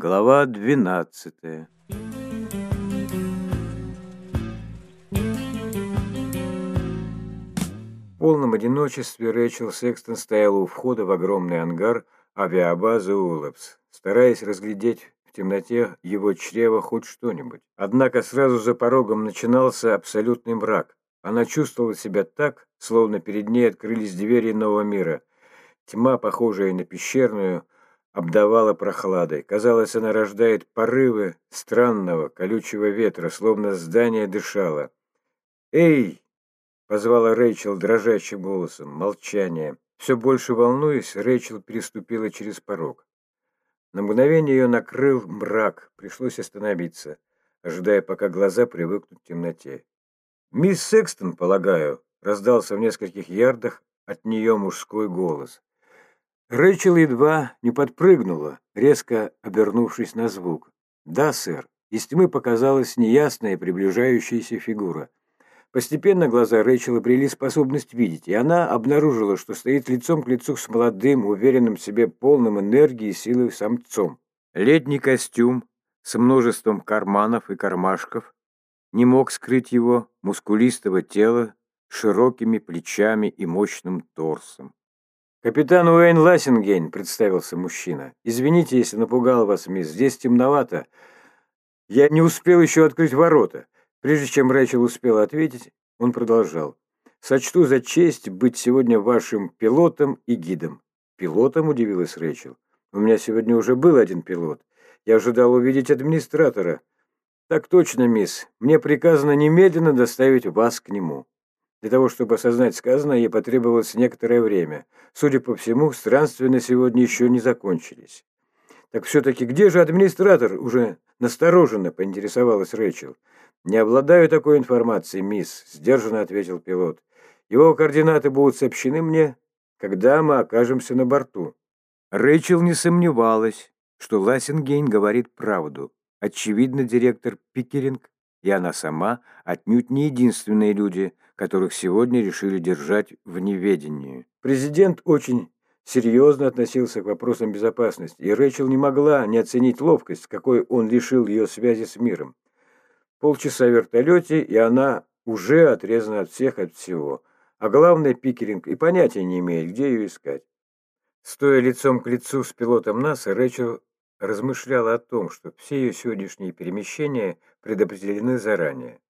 Глава двенадцатая. В полном одиночестве Рэйчел Секстон стояла у входа в огромный ангар авиабазы Улэпс, стараясь разглядеть в темноте его чрева хоть что-нибудь. Однако сразу за порогом начинался абсолютный мрак. Она чувствовала себя так, словно перед ней открылись двери нового мира. Тьма, похожая на пещерную, обдавала прохладой. Казалось, она рождает порывы странного, колючего ветра, словно здание дышало. «Эй!» — позвала Рэйчел дрожащим голосом. Молчание. Все больше волнуясь, Рэйчел переступила через порог. На мгновение ее накрыл мрак, пришлось остановиться, ожидая, пока глаза привыкнут к темноте. «Мисс Секстон, полагаю», — раздался в нескольких ярдах от нее мужской голос. Рэйчел едва не подпрыгнула, резко обернувшись на звук. «Да, сэр». Из тьмы показалась неясная приближающаяся фигура. Постепенно глаза Рэйчел обрели способность видеть, и она обнаружила, что стоит лицом к лицу с молодым, уверенным в себе, полным энергии и силы самцом. Летний костюм с множеством карманов и кармашков не мог скрыть его мускулистого тела широкими плечами и мощным торсом. «Капитан Уэйн Лассингейн», — представился мужчина. «Извините, если напугал вас, мисс, здесь темновато. Я не успел еще открыть ворота». Прежде чем Рэйчел успела ответить, он продолжал. «Сочту за честь быть сегодня вашим пилотом и гидом». «Пилотом?» — удивилась Рэйчел. «У меня сегодня уже был один пилот. Я ожидал увидеть администратора». «Так точно, мисс. Мне приказано немедленно доставить вас к нему». Для того, чтобы осознать сказанное, ей потребовалось некоторое время. Судя по всему, странствия на сегодня еще не закончились. «Так все-таки где же администратор?» – уже настороженно поинтересовалась Рэйчел. «Не обладаю такой информацией, мисс», – сдержанно ответил пилот. «Его координаты будут сообщены мне, когда мы окажемся на борту». Рэйчел не сомневалась, что Лассингейн говорит правду. Очевидно, директор Пикеринг и она сама отнюдь не единственные люди, которых сегодня решили держать в неведении. Президент очень серьезно относился к вопросам безопасности, и Рэйчел не могла не оценить ловкость, какой он лишил ее связи с миром. Полчаса в вертолете, и она уже отрезана от всех, от всего. А главное, Пикеринг и понятия не имеет, где ее искать. Стоя лицом к лицу с пилотом НАСА, Рэйчел размышляла о том, что все ее сегодняшние перемещения предопределены заранее.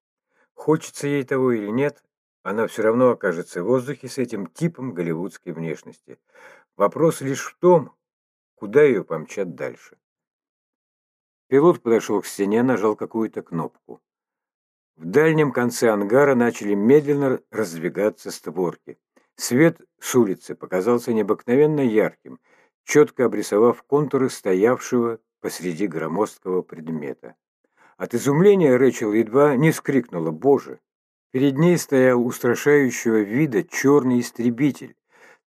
Хочется ей того или нет, она все равно окажется в воздухе с этим типом голливудской внешности. Вопрос лишь в том, куда ее помчат дальше. Пилот подошел к стене, нажал какую-то кнопку. В дальнем конце ангара начали медленно раздвигаться створки. Свет с улицы показался необыкновенно ярким, четко обрисовав контуры стоявшего посреди громоздкого предмета. От изумления Рэчел едва не скрикнула «Боже!». Перед ней стоял устрашающего вида черный истребитель,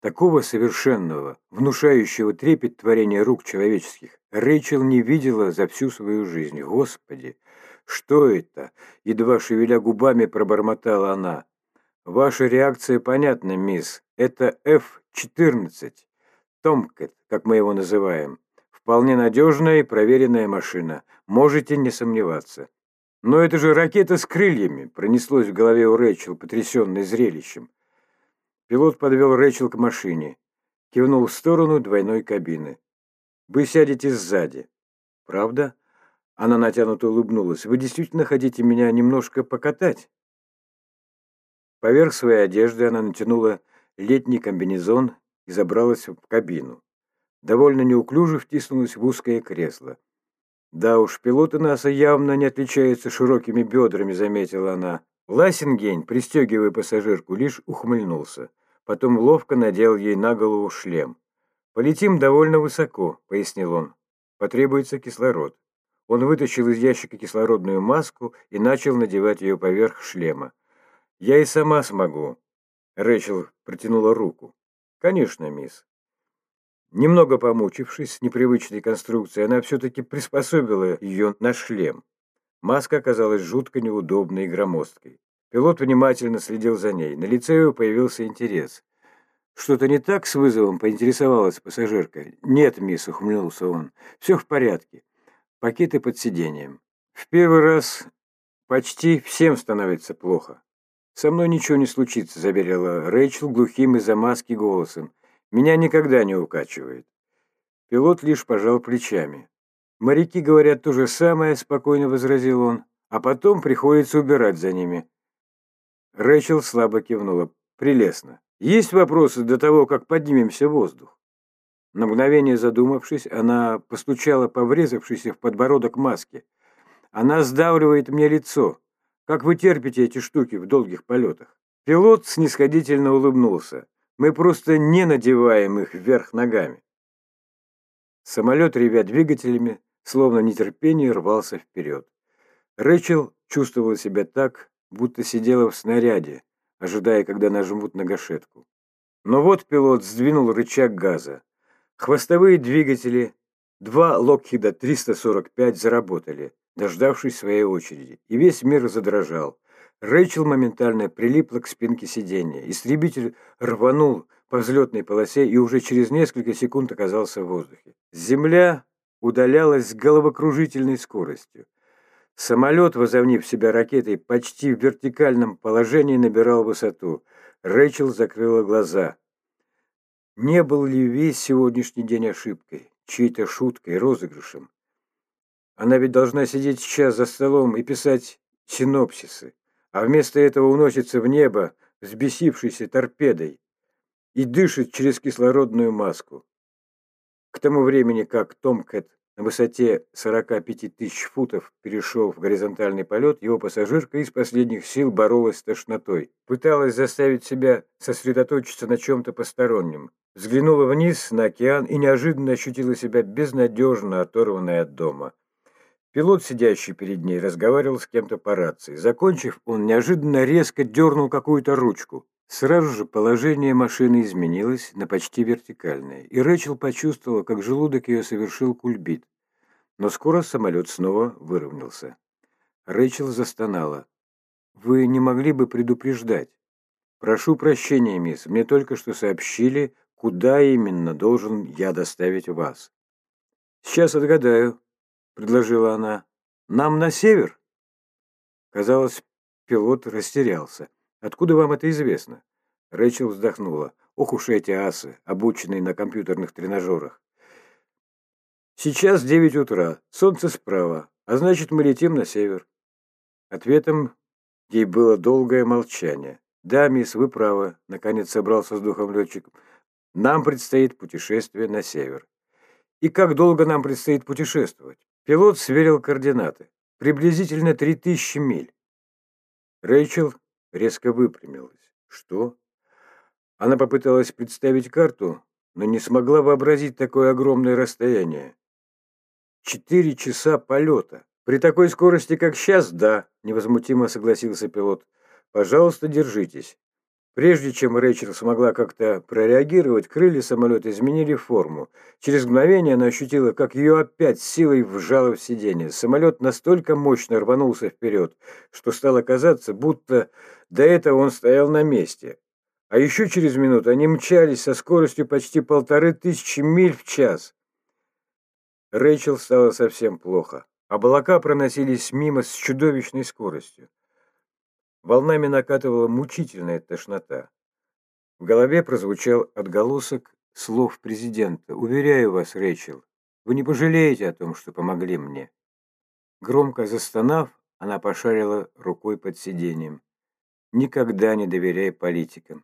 такого совершенного, внушающего трепет творения рук человеческих. Рэйчел не видела за всю свою жизнь. Господи, что это? Едва шевеля губами пробормотала она. Ваша реакция понятна, мисс. Это F-14. Томкет, как мы его называем. Вполне надежная и проверенная машина. Можете не сомневаться. Но это же ракета с крыльями, пронеслось в голове у Рэйчел, потрясенной зрелищем. Пилот подвел Рэйчел к машине. Кивнул в сторону двойной кабины. «Вы сядете сзади». «Правда?» Она натянуто улыбнулась. «Вы действительно хотите меня немножко покатать?» Поверх своей одежды она натянула летний комбинезон и забралась в кабину. Довольно неуклюже втиснулась в узкое кресло. «Да уж, пилоты НАСА явно не отличаются широкими бедрами», — заметила она. Лассингейн, пристегивая пассажирку, лишь ухмыльнулся. Потом ловко надел ей на голову шлем. «Полетим довольно высоко», — пояснил он. «Потребуется кислород». Он вытащил из ящика кислородную маску и начал надевать ее поверх шлема. «Я и сама смогу», — Рэчел протянула руку. «Конечно, мисс». Немного помучившись с непривычной конструкцией, она все-таки приспособила ее на шлем. Маска оказалась жутко неудобной и громоздкой. Пилот внимательно следил за ней. На лице его появился интерес. «Что-то не так с вызовом?» – поинтересовалась пассажирка. «Нет, мисс», – ухмыльнулся он. «Все в порядке. пакеты под сиденьем. В первый раз почти всем становится плохо. «Со мной ничего не случится», — заверила Рэйчел глухим из-за маски голосом. «Меня никогда не укачивает». Пилот лишь пожал плечами. «Моряки говорят то же самое», — спокойно возразил он. «А потом приходится убирать за ними». Рэйчел слабо кивнула. «Прелестно. Есть вопросы до того, как поднимемся в воздух?» На мгновение задумавшись, она постучала по врезавшейся в подбородок маске. «Она сдавливает мне лицо. Как вы терпите эти штуки в долгих полетах?» Пилот снисходительно улыбнулся. «Мы просто не надеваем их вверх ногами». Самолет, ревя двигателями, словно нетерпение, рвался вперед. Рэчел чувствовала себя так, будто сидела в снаряде, ожидая, когда нажмут на гашетку. Но вот пилот сдвинул рычаг газа. Хвостовые двигатели, два Локхида 345 заработали, дождавшись своей очереди, и весь мир задрожал. Рэйчел моментально прилипла к спинке сиденья. Истребитель рванул по взлетной полосе и уже через несколько секунд оказался в воздухе. Земля удалялась с головокружительной скоростью. Самолет, возомнив себя ракетой, почти в вертикальном положении набирал высоту. Рэйчел закрыла глаза. Не был ли весь сегодняшний день ошибкой, чьей-то шуткой, розыгрышем? Она ведь должна сидеть сейчас за столом и писать синопсисы, а вместо этого уносится в небо взбесившейся торпедой и дышит через кислородную маску. К тому времени, как Томкэт на высоте 45 тысяч футов перешел в горизонтальный полет, его пассажирка из последних сил боролась с тошнотой, пыталась заставить себя сосредоточиться на чем-то постороннем, взглянула вниз на океан и неожиданно ощутила себя безнадежно оторванной от дома. Пилот, сидящий перед ней, разговаривал с кем-то по рации. Закончив, он неожиданно резко дернул какую-то ручку. Сразу же положение машины изменилось на почти вертикальное, и Рэчел почувствовала, как желудок ее совершил кульбит. Но скоро самолет снова выровнялся. Рэчел застонала. «Вы не могли бы предупреждать?» «Прошу прощения, мисс, мне только что сообщили, куда именно должен я доставить вас». «Сейчас отгадаю», — предложила она. «Нам на север?» Казалось, пилот растерялся. Откуда вам это известно?» Рэйчел вздохнула. «Ох уж эти асы, обученные на компьютерных тренажерах!» «Сейчас девять утра, солнце справа, а значит, мы летим на север». Ответом ей было долгое молчание. «Да, мисс, вы правы», — наконец собрался с духом летчик. «Нам предстоит путешествие на север». «И как долго нам предстоит путешествовать?» Пилот сверил координаты. «Приблизительно три тысячи миль». Рэйчел резко выпрямилась. Что? Она попыталась представить карту, но не смогла вообразить такое огромное расстояние. Четыре часа полета. При такой скорости, как сейчас, да, невозмутимо согласился пилот. Пожалуйста, держитесь. Прежде чем Рэйчел смогла как-то прореагировать, крылья самолета изменили форму. Через мгновение она ощутила, как ее опять силой вжало в сиденье. Самолет настолько мощно рванулся вперед, что стало казаться, будто до этого он стоял на месте. А еще через минуту они мчались со скоростью почти полторы тысячи миль в час. Рэйчел стало совсем плохо. Облака проносились мимо с чудовищной скоростью. Волнами накатывала мучительная тошнота. В голове прозвучал отголосок слов президента. «Уверяю вас, Рэйчел, вы не пожалеете о том, что помогли мне». Громко застонав, она пошарила рукой под сиденьем. «Никогда не доверяй политикам.